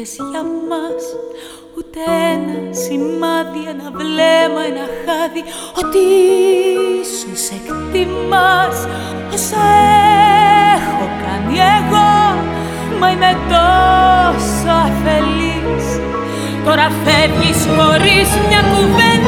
είχες για μας Ούτε ένα σημάδι, ένα βλέμμα, ένα χάδι. Ότι ίσως εκτιμάς όσα έχω κάνει εγώ. Μα είμαι τόσο αφελής. Τώρα φεύγεις χωρίς μια κουβέντα.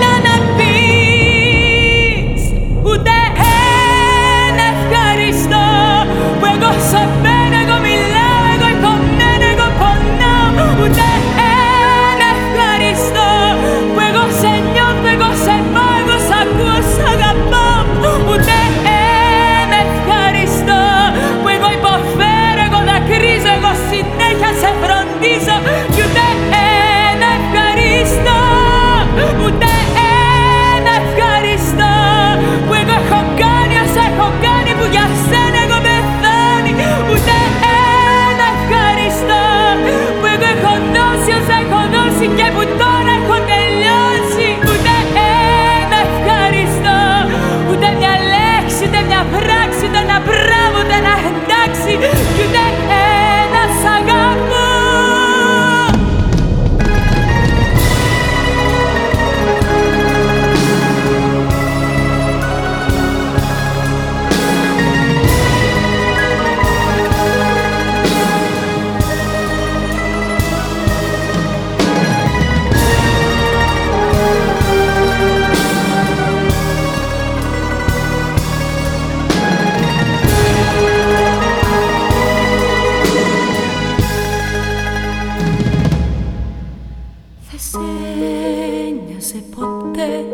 ποτέ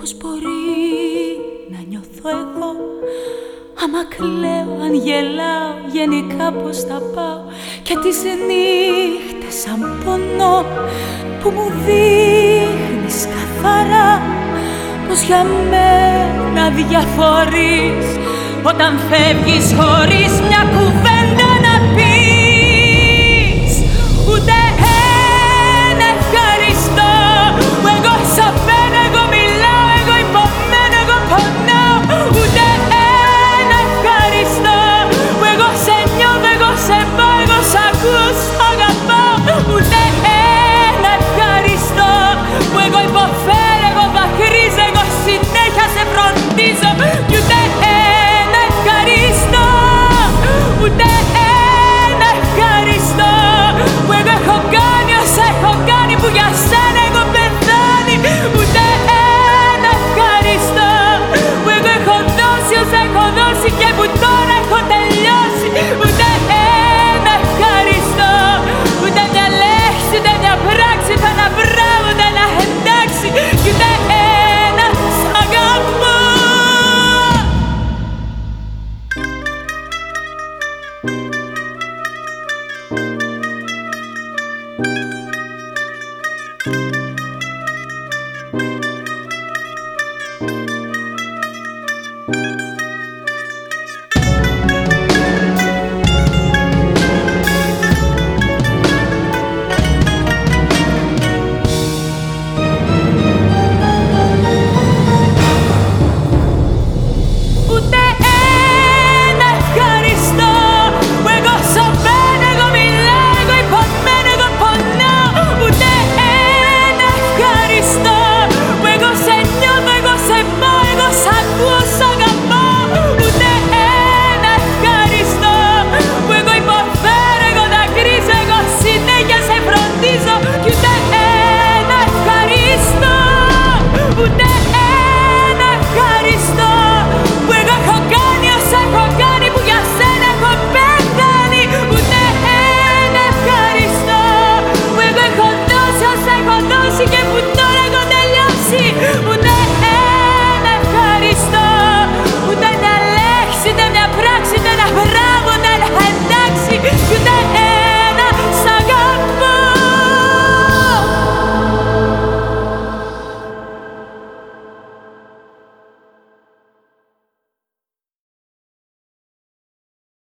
Πώς μπορεί να νιώθω εδώ. Άμα κλαίω, αν γελάω, γενικά πώς θα πάω Και τις νύχτες σαν πονώ Που μου δείχνεις καθαρά Πως για μένα διαφορείς Όταν φεύγεις χωρίς μια κουβέντα thank you.